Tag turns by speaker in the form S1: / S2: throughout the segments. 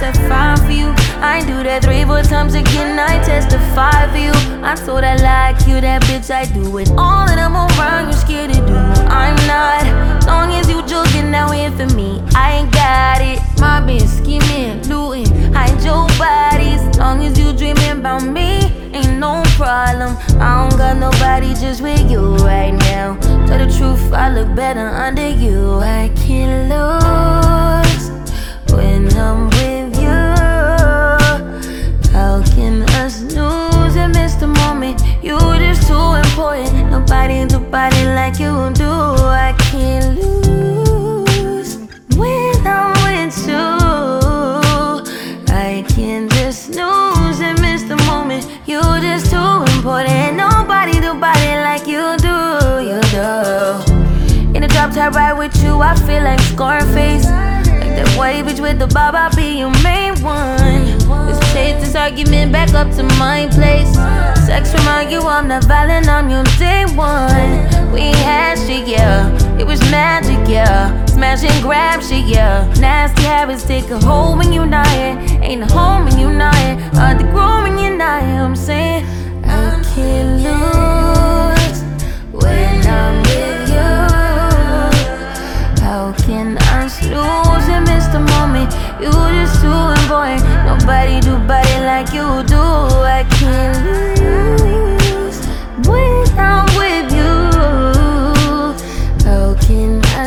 S1: for you. I do that three, four times again. I testify for you. I told I like you, that bitch. I do it all that I'm around. You scared to do. I'm not. Long as you joking, now in for me. I ain't got it. My bitch scheming, looting, hide your bodies. Long as you dreaming about me, ain't no problem. I don't got nobody just with you right now. Tell the truth, body like you do. I can't lose when I'm with you. I can't just snooze and miss the moment. You're just too important. Nobody do body like you do. You do. In the drop top ride with you, I feel like Scarface. Like that white bitch with the bob, I'll be your main one. Let's take this argument back up to my place. Sex remind you I'm not violent, I'm your day one. We had shit, yeah. It was magic, yeah. Smash and grab shit, yeah. Nasty habits take a hold when you're not here. Ain't a home when you're not here. Hard to grow when you're not here. I'm saying, I can't lose when I'm with you. How can I lose and miss the moment? You just too important. Nobody do body like you do. I can't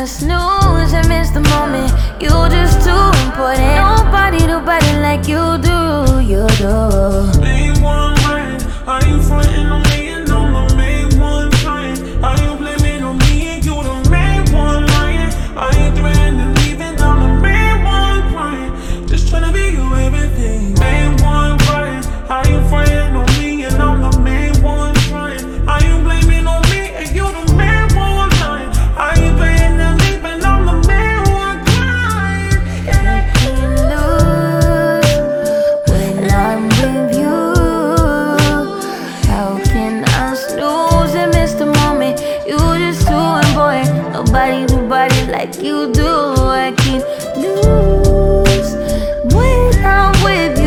S1: just knew nobody like you do. I can't lose when I'm with you.